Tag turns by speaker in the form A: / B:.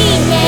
A: Россия!